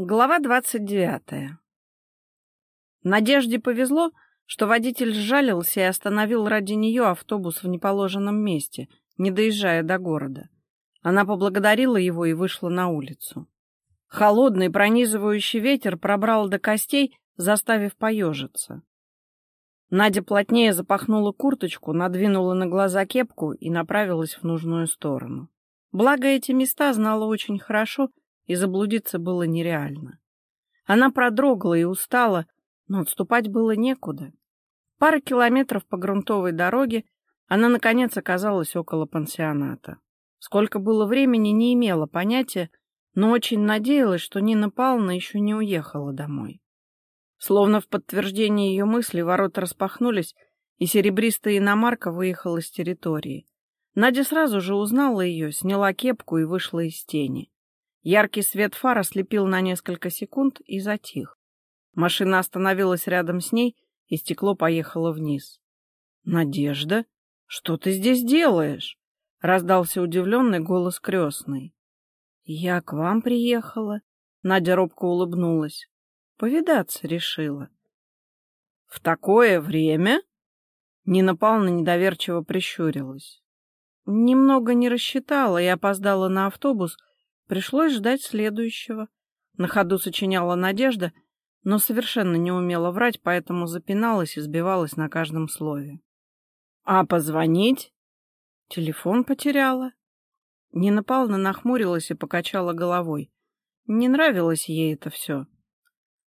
Глава двадцать девятая. Надежде повезло, что водитель сжалился и остановил ради нее автобус в неположенном месте, не доезжая до города. Она поблагодарила его и вышла на улицу. Холодный пронизывающий ветер пробрал до костей, заставив поежиться. Надя плотнее запахнула курточку, надвинула на глаза кепку и направилась в нужную сторону. Благо, эти места знала очень хорошо и заблудиться было нереально. Она продрогла и устала, но отступать было некуда. Пара километров по грунтовой дороге, она, наконец, оказалась около пансионата. Сколько было времени, не имела понятия, но очень надеялась, что Нина Павловна еще не уехала домой. Словно в подтверждение ее мысли ворота распахнулись, и серебристая иномарка выехала с территории. Надя сразу же узнала ее, сняла кепку и вышла из тени. Яркий свет фар ослепил на несколько секунд и затих. Машина остановилась рядом с ней, и стекло поехало вниз. «Надежда, что ты здесь делаешь?» — раздался удивленный голос крестной. «Я к вам приехала», — Надя робко улыбнулась. «Повидаться решила». «В такое время?» Нина Павловна недоверчиво прищурилась. Немного не рассчитала и опоздала на автобус, Пришлось ждать следующего. На ходу сочиняла Надежда, но совершенно не умела врать, поэтому запиналась и сбивалась на каждом слове. «А позвонить?» Телефон потеряла. Нина Павловна нахмурилась и покачала головой. Не нравилось ей это все.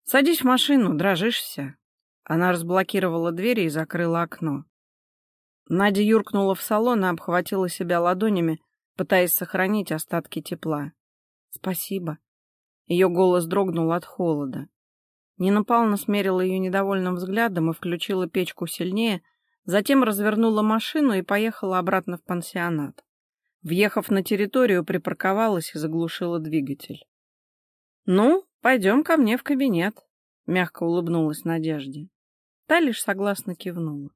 «Садись в машину, дрожишься». Она разблокировала дверь и закрыла окно. Надя юркнула в салон и обхватила себя ладонями, пытаясь сохранить остатки тепла. Спасибо. Ее голос дрогнул от холода. Нина Павловна смерила ее недовольным взглядом и включила печку сильнее, затем развернула машину и поехала обратно в пансионат. Въехав на территорию, припарковалась и заглушила двигатель. «Ну, пойдем ко мне в кабинет», — мягко улыбнулась Надежде. Та лишь согласно кивнула.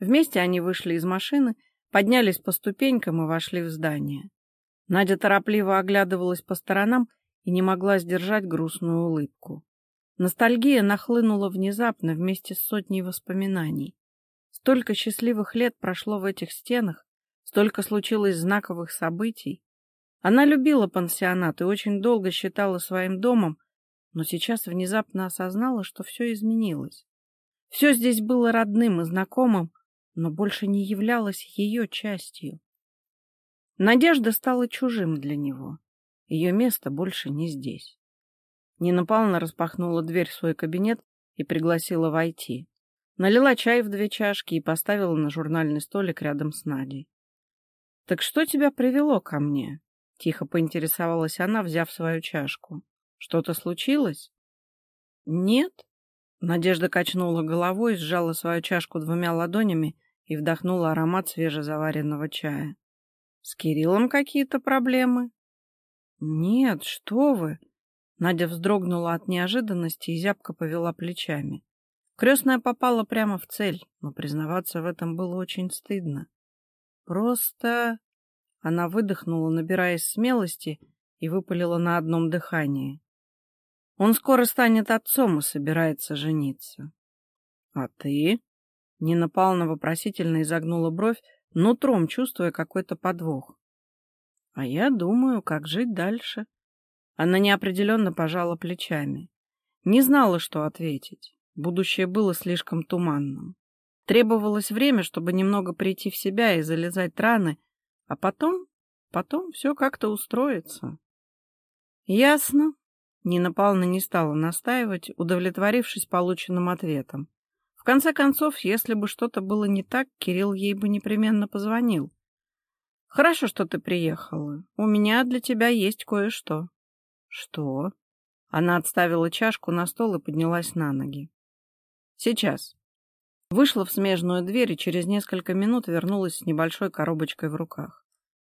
Вместе они вышли из машины, поднялись по ступенькам и вошли в здание. Надя торопливо оглядывалась по сторонам и не могла сдержать грустную улыбку. Ностальгия нахлынула внезапно вместе с сотней воспоминаний. Столько счастливых лет прошло в этих стенах, столько случилось знаковых событий. Она любила пансионат и очень долго считала своим домом, но сейчас внезапно осознала, что все изменилось. Все здесь было родным и знакомым, но больше не являлось ее частью. Надежда стала чужим для него. Ее место больше не здесь. Нина Павловна распахнула дверь в свой кабинет и пригласила войти. Налила чай в две чашки и поставила на журнальный столик рядом с Надей. — Так что тебя привело ко мне? — тихо поинтересовалась она, взяв свою чашку. — Что-то случилось? — Нет. Надежда качнула головой, сжала свою чашку двумя ладонями и вдохнула аромат свежезаваренного чая. С Кириллом какие-то проблемы? Нет, что вы. Надя вздрогнула от неожиданности и зябко повела плечами. Крестная попала прямо в цель, но признаваться в этом было очень стыдно. Просто... Она выдохнула, набираясь смелости, и выпалила на одном дыхании. Он скоро станет отцом и собирается жениться. — А ты? Нина Павловна вопросительно изогнула бровь, нутром чувствуя какой-то подвох. А я думаю, как жить дальше. Она неопределенно пожала плечами. Не знала, что ответить. Будущее было слишком туманным. Требовалось время, чтобы немного прийти в себя и залезать раны, а потом, потом все как-то устроится. Ясно. Нина Павловна не стала настаивать, удовлетворившись полученным ответом конце концов, если бы что-то было не так, Кирилл ей бы непременно позвонил. «Хорошо, что ты приехала. У меня для тебя есть кое-что». «Что?» Она отставила чашку на стол и поднялась на ноги. «Сейчас». Вышла в смежную дверь и через несколько минут вернулась с небольшой коробочкой в руках.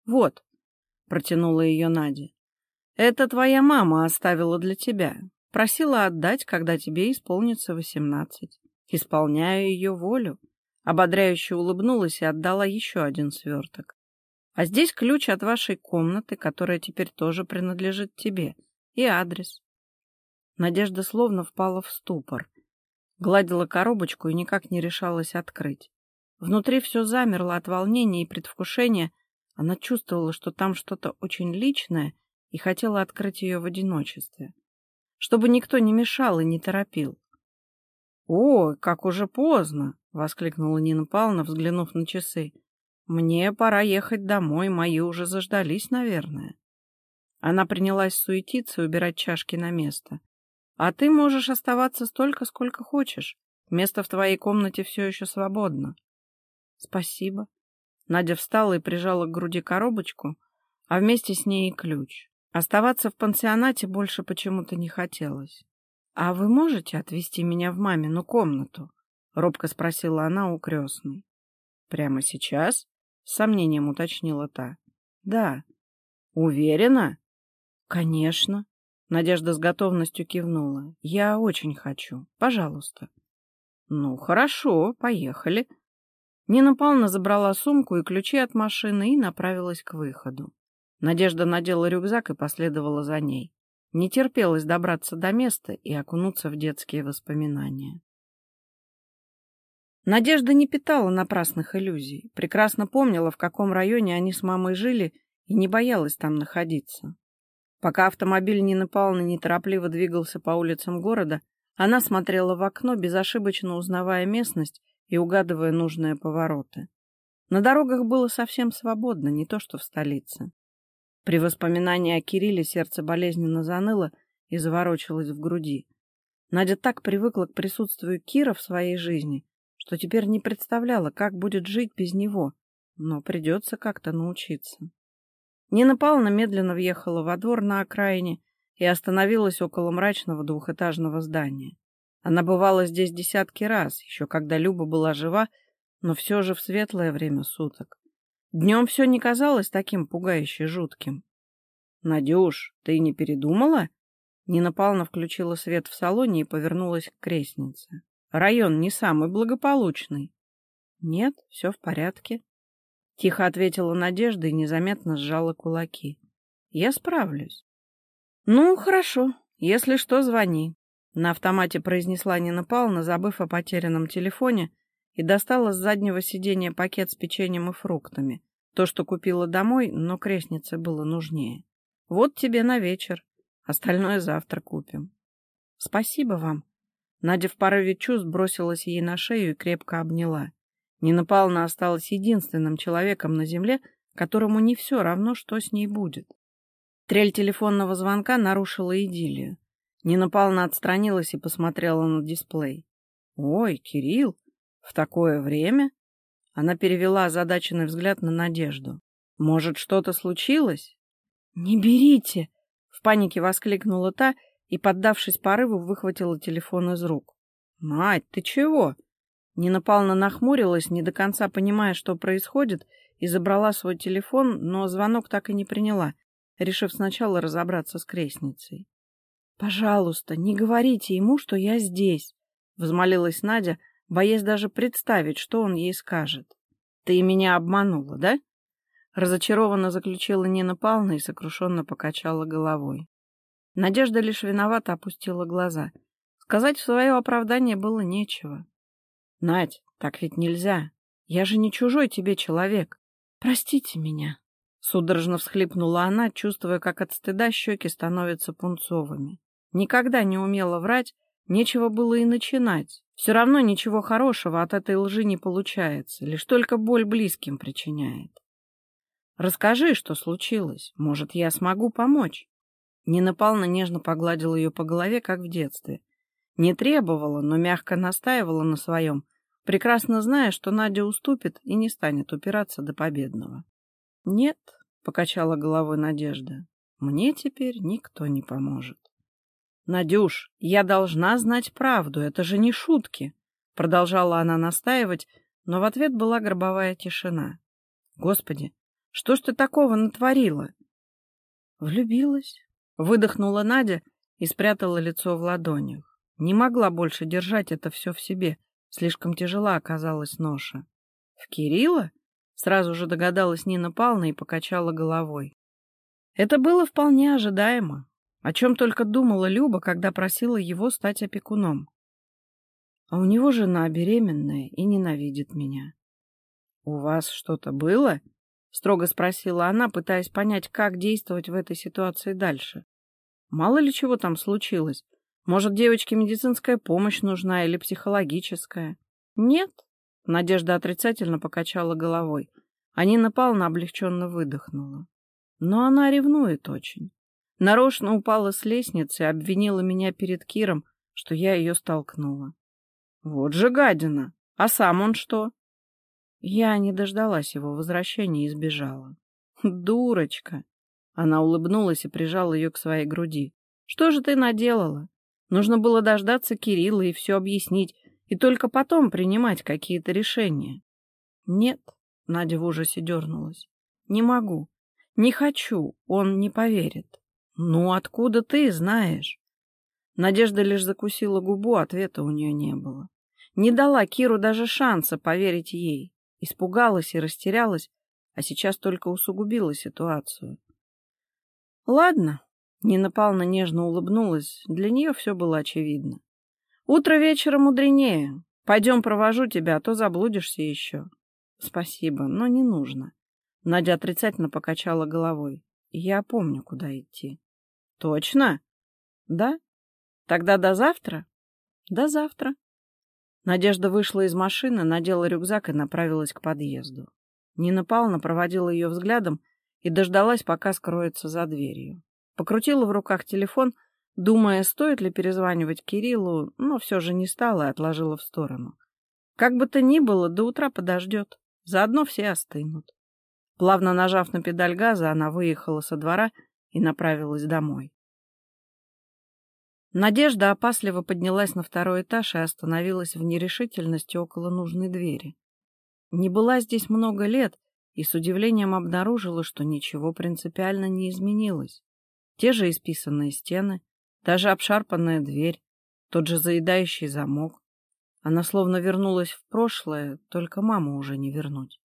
«Вот», — протянула ее Надя, — «это твоя мама оставила для тебя. Просила отдать, когда тебе исполнится восемнадцать». Исполняю ее волю. Ободряюще улыбнулась и отдала еще один сверток. А здесь ключ от вашей комнаты, которая теперь тоже принадлежит тебе, и адрес. Надежда словно впала в ступор. Гладила коробочку и никак не решалась открыть. Внутри все замерло от волнения и предвкушения. Она чувствовала, что там что-то очень личное, и хотела открыть ее в одиночестве. Чтобы никто не мешал и не торопил. «Ой, как уже поздно!» — воскликнула Нина Павловна, взглянув на часы. «Мне пора ехать домой, мои уже заждались, наверное». Она принялась суетиться и убирать чашки на место. «А ты можешь оставаться столько, сколько хочешь. Место в твоей комнате все еще свободно». «Спасибо». Надя встала и прижала к груди коробочку, а вместе с ней и ключ. Оставаться в пансионате больше почему-то не хотелось. «А вы можете отвезти меня в мамину комнату?» — робко спросила она у крестной. «Прямо сейчас?» — с сомнением уточнила та. «Да». «Уверена?» «Конечно». Надежда с готовностью кивнула. «Я очень хочу. Пожалуйста». «Ну, хорошо, поехали». Нина Павловна забрала сумку и ключи от машины и направилась к выходу. Надежда надела рюкзак и последовала за ней. Не терпелось добраться до места и окунуться в детские воспоминания. Надежда не питала напрасных иллюзий, прекрасно помнила, в каком районе они с мамой жили, и не боялась там находиться. Пока автомобиль Нины Павловны неторопливо двигался по улицам города, она смотрела в окно, безошибочно узнавая местность и угадывая нужные повороты. На дорогах было совсем свободно, не то что в столице. При воспоминании о Кирилле сердце болезненно заныло и заворочилось в груди. Надя так привыкла к присутствию Кира в своей жизни, что теперь не представляла, как будет жить без него, но придется как-то научиться. Нина Павловна медленно въехала во двор на окраине и остановилась около мрачного двухэтажного здания. Она бывала здесь десятки раз, еще когда Люба была жива, но все же в светлое время суток. Днем все не казалось таким пугающе жутким. — Надюш, ты не передумала? Нина Павловна включила свет в салоне и повернулась к крестнице. — Район не самый благополучный. — Нет, все в порядке. Тихо ответила Надежда и незаметно сжала кулаки. — Я справлюсь. — Ну, хорошо. Если что, звони. На автомате произнесла Нина Павловна, забыв о потерянном телефоне, и достала с заднего сиденья пакет с печеньем и фруктами. То, что купила домой, но крестнице было нужнее. Вот тебе на вечер. Остальное завтра купим. Спасибо вам. Надя в порыве чувств бросилась ей на шею и крепко обняла. Нина Павловна осталась единственным человеком на земле, которому не все равно, что с ней будет. Трель телефонного звонка нарушила идиллию. Нина Павловна отстранилась и посмотрела на дисплей. «Ой, Кирилл, в такое время?» Она перевела озадаченный взгляд на Надежду. «Может, что-то случилось?» «Не берите!» — в панике воскликнула та и, поддавшись порыву, выхватила телефон из рук. «Мать, ты чего?» Нина Павловна нахмурилась, не до конца понимая, что происходит, и забрала свой телефон, но звонок так и не приняла, решив сначала разобраться с крестницей. «Пожалуйста, не говорите ему, что я здесь», — взмолилась Надя, боясь даже представить, что он ей скажет. «Ты меня обманула, да?» Разочарованно заключила Нина Павловна и сокрушенно покачала головой. Надежда лишь виновато опустила глаза. Сказать в свое оправдание было нечего. «Надь, так ведь нельзя. Я же не чужой тебе человек. Простите меня». Судорожно всхлипнула она, чувствуя, как от стыда щеки становятся пунцовыми. Никогда не умела врать, нечего было и начинать. Все равно ничего хорошего от этой лжи не получается, лишь только боль близким причиняет. Расскажи, что случилось. Может, я смогу помочь. Нина Павловна нежно погладила ее по голове, как в детстве. Не требовала, но мягко настаивала на своем, прекрасно зная, что Надя уступит и не станет упираться до победного. — Нет, — покачала головой Надежда, — мне теперь никто не поможет. — Надюш, я должна знать правду, это же не шутки, — продолжала она настаивать, но в ответ была гробовая тишина. — Господи, что ж ты такого натворила? Влюбилась, выдохнула Надя и спрятала лицо в ладонях. Не могла больше держать это все в себе, слишком тяжела оказалась ноша. В Кирилла? Сразу же догадалась Нина Павловна и покачала головой. Это было вполне ожидаемо. О чем только думала Люба, когда просила его стать опекуном. А у него жена беременная и ненавидит меня. — У вас что-то было? — строго спросила она, пытаясь понять, как действовать в этой ситуации дальше. Мало ли чего там случилось. Может, девочке медицинская помощь нужна или психологическая? Нет. Надежда отрицательно покачала головой. А Нина Павловна облегченно выдохнула. Но она ревнует очень. Нарочно упала с лестницы и обвинила меня перед Киром, что я ее столкнула. Вот же гадина! А сам он что? Я не дождалась его возвращения и сбежала. Дурочка! Она улыбнулась и прижала ее к своей груди. Что же ты наделала? Нужно было дождаться Кирилла и все объяснить, и только потом принимать какие-то решения. Нет, Надя в ужасе дернулась. Не могу. Не хочу, он не поверит. Ну, откуда ты знаешь? Надежда лишь закусила губу, ответа у нее не было. Не дала Киру даже шанса поверить ей. Испугалась и растерялась, а сейчас только усугубила ситуацию. Ладно, Нина Павловна нежно улыбнулась, для нее все было очевидно. Утро вечера мудренее. Пойдем провожу тебя, а то заблудишься еще. Спасибо, но не нужно. Надя отрицательно покачала головой. Я помню, куда идти. Точно? Да? Тогда до завтра? До завтра. Надежда вышла из машины, надела рюкзак и направилась к подъезду. Нина Павловна проводила ее взглядом и дождалась, пока скроется за дверью. Покрутила в руках телефон, думая, стоит ли перезванивать Кириллу, но все же не стала и отложила в сторону. Как бы то ни было, до утра подождет. Заодно все остынут. Плавно нажав на педаль газа, она выехала со двора и направилась домой. Надежда опасливо поднялась на второй этаж и остановилась в нерешительности около нужной двери. Не была здесь много лет и с удивлением обнаружила, что ничего принципиально не изменилось. Те же исписанные стены, даже обшарпанная дверь, тот же заедающий замок. Она словно вернулась в прошлое, только маму уже не вернуть.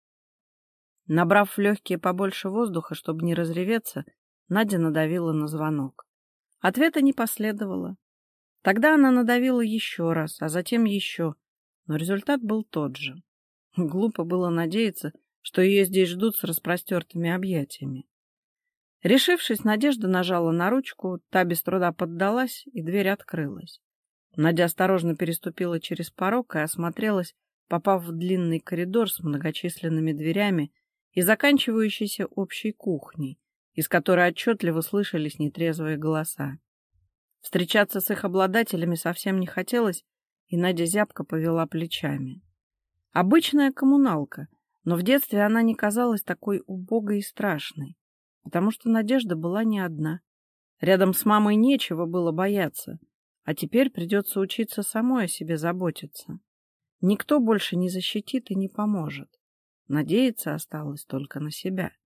Набрав в легкие побольше воздуха, чтобы не разреветься, Надя надавила на звонок. Ответа не последовало. Тогда она надавила еще раз, а затем еще, но результат был тот же. Глупо было надеяться, что ее здесь ждут с распростертыми объятиями. Решившись, Надежда нажала на ручку, та без труда поддалась, и дверь открылась. Надя осторожно переступила через порог и осмотрелась, попав в длинный коридор с многочисленными дверями и заканчивающейся общей кухней, из которой отчетливо слышались нетрезвые голоса. Встречаться с их обладателями совсем не хотелось, и Надя зябко повела плечами. Обычная коммуналка, но в детстве она не казалась такой убогой и страшной, потому что Надежда была не одна. Рядом с мамой нечего было бояться, а теперь придется учиться самой о себе заботиться. Никто больше не защитит и не поможет. Надеяться осталось только на себя. —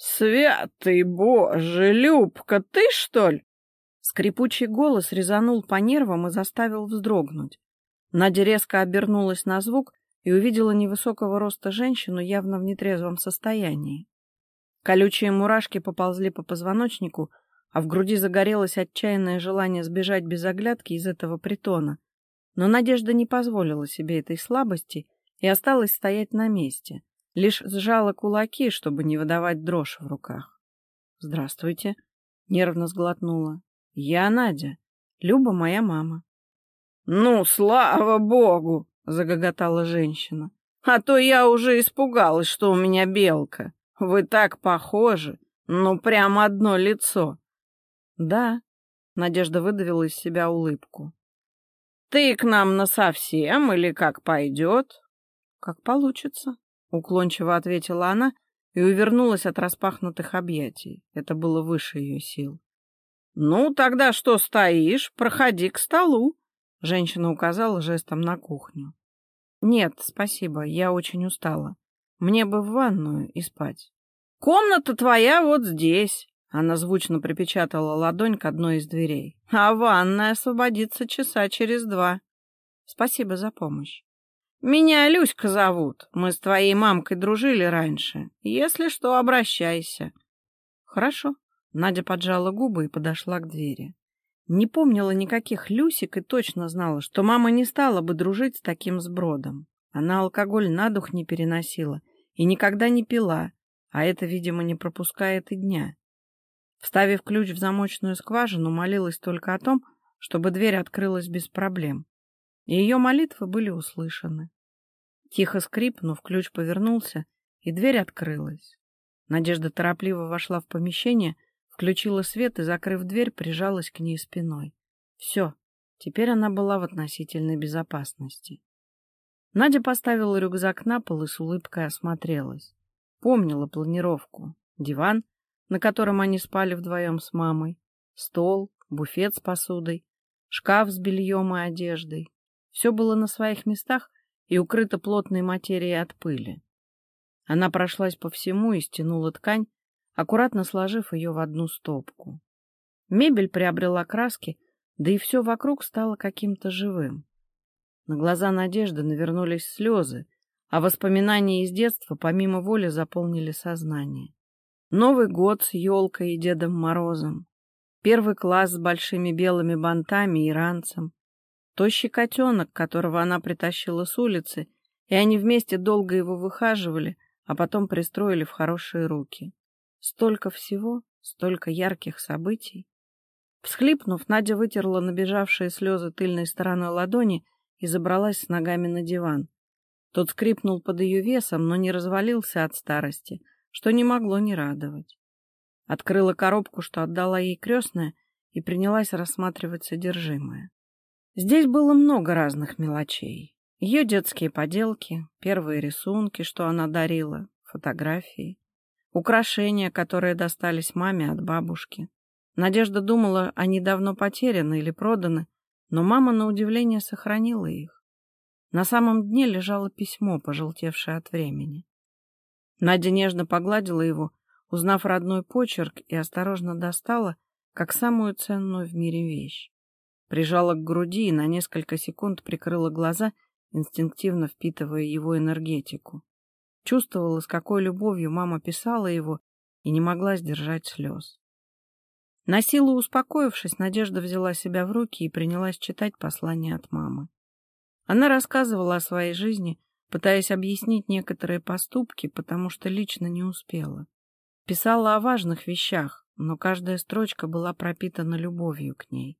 Святый Боже, Любка, ты что ли? Скрипучий голос резанул по нервам и заставил вздрогнуть. Надя резко обернулась на звук и увидела невысокого роста женщину явно в нетрезвом состоянии. Колючие мурашки поползли по позвоночнику, а в груди загорелось отчаянное желание сбежать без оглядки из этого притона. Но Надежда не позволила себе этой слабости и осталась стоять на месте, лишь сжала кулаки, чтобы не выдавать дрожь в руках. «Здравствуйте», — нервно сглотнула. «Я Надя. Люба моя мама». «Ну, слава богу!» — загоготала женщина. «А то я уже испугалась, что у меня белка. Вы так похожи. Ну, прям одно лицо». «Да», — Надежда выдавила из себя улыбку. «Ты к нам насовсем или как пойдет?» «Как получится», — уклончиво ответила она и увернулась от распахнутых объятий. Это было выше ее сил. «Ну, тогда что стоишь? Проходи к столу!» Женщина указала жестом на кухню. «Нет, спасибо, я очень устала. Мне бы в ванную и спать». «Комната твоя вот здесь!» Она звучно припечатала ладонь к одной из дверей. «А ванная освободится часа через два». «Спасибо за помощь». «Меня Люська зовут. Мы с твоей мамкой дружили раньше. Если что, обращайся». «Хорошо», Надя поджала губы и подошла к двери. Не помнила никаких Люсик и точно знала, что мама не стала бы дружить с таким сбродом. Она алкоголь на дух не переносила и никогда не пила, а это, видимо, не пропускает и дня. Вставив ключ в замочную скважину, молилась только о том, чтобы дверь открылась без проблем. И ее молитвы были услышаны. Тихо скрипнув, ключ повернулся, и дверь открылась. Надежда торопливо вошла в помещение — Включила свет и, закрыв дверь, прижалась к ней спиной. Все, теперь она была в относительной безопасности. Надя поставила рюкзак на пол и с улыбкой осмотрелась. Помнила планировку. Диван, на котором они спали вдвоем с мамой, стол, буфет с посудой, шкаф с бельем и одеждой. Все было на своих местах и укрыто плотной материей от пыли. Она прошлась по всему и стянула ткань, аккуратно сложив ее в одну стопку. Мебель приобрела краски, да и все вокруг стало каким-то живым. На глаза Надежды навернулись слезы, а воспоминания из детства помимо воли заполнили сознание. Новый год с елкой и Дедом Морозом, первый класс с большими белыми бантами и ранцем, тощий котенок, которого она притащила с улицы, и они вместе долго его выхаживали, а потом пристроили в хорошие руки. Столько всего, столько ярких событий. Всхлипнув, Надя вытерла набежавшие слезы тыльной стороной ладони и забралась с ногами на диван. Тот скрипнул под ее весом, но не развалился от старости, что не могло не радовать. Открыла коробку, что отдала ей крестная, и принялась рассматривать содержимое. Здесь было много разных мелочей. Ее детские поделки, первые рисунки, что она дарила, фотографии украшения, которые достались маме от бабушки. Надежда думала, они давно потеряны или проданы, но мама, на удивление, сохранила их. На самом дне лежало письмо, пожелтевшее от времени. Надя нежно погладила его, узнав родной почерк, и осторожно достала, как самую ценную в мире вещь. Прижала к груди и на несколько секунд прикрыла глаза, инстинктивно впитывая его энергетику. Чувствовала, с какой любовью мама писала его, и не могла сдержать слез. На силу успокоившись, Надежда взяла себя в руки и принялась читать послание от мамы. Она рассказывала о своей жизни, пытаясь объяснить некоторые поступки, потому что лично не успела. Писала о важных вещах, но каждая строчка была пропитана любовью к ней.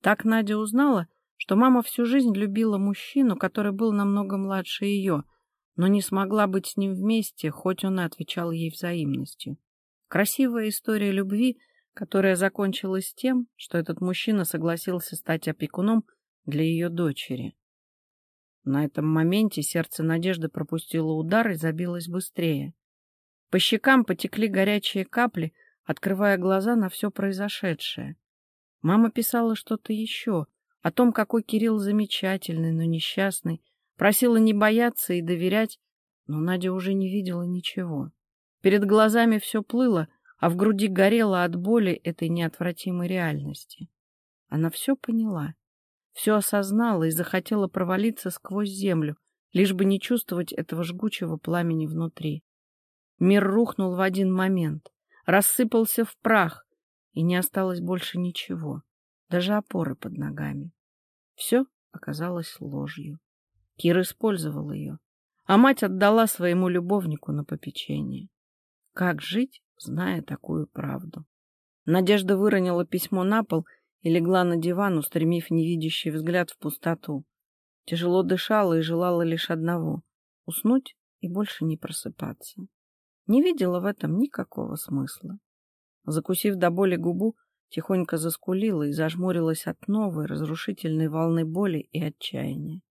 Так Надя узнала, что мама всю жизнь любила мужчину, который был намного младше ее — но не смогла быть с ним вместе, хоть он и отвечал ей взаимностью. Красивая история любви, которая закончилась тем, что этот мужчина согласился стать опекуном для ее дочери. На этом моменте сердце Надежды пропустило удар и забилось быстрее. По щекам потекли горячие капли, открывая глаза на все произошедшее. Мама писала что-то еще, о том, какой Кирилл замечательный, но несчастный, Просила не бояться и доверять, но Надя уже не видела ничего. Перед глазами все плыло, а в груди горело от боли этой неотвратимой реальности. Она все поняла, все осознала и захотела провалиться сквозь землю, лишь бы не чувствовать этого жгучего пламени внутри. Мир рухнул в один момент, рассыпался в прах, и не осталось больше ничего, даже опоры под ногами. Все оказалось ложью. Кир использовал ее, а мать отдала своему любовнику на попечение. Как жить, зная такую правду? Надежда выронила письмо на пол и легла на диван, устремив невидящий взгляд в пустоту. Тяжело дышала и желала лишь одного — уснуть и больше не просыпаться. Не видела в этом никакого смысла. Закусив до боли губу, тихонько заскулила и зажмурилась от новой разрушительной волны боли и отчаяния.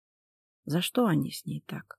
За что они с ней так?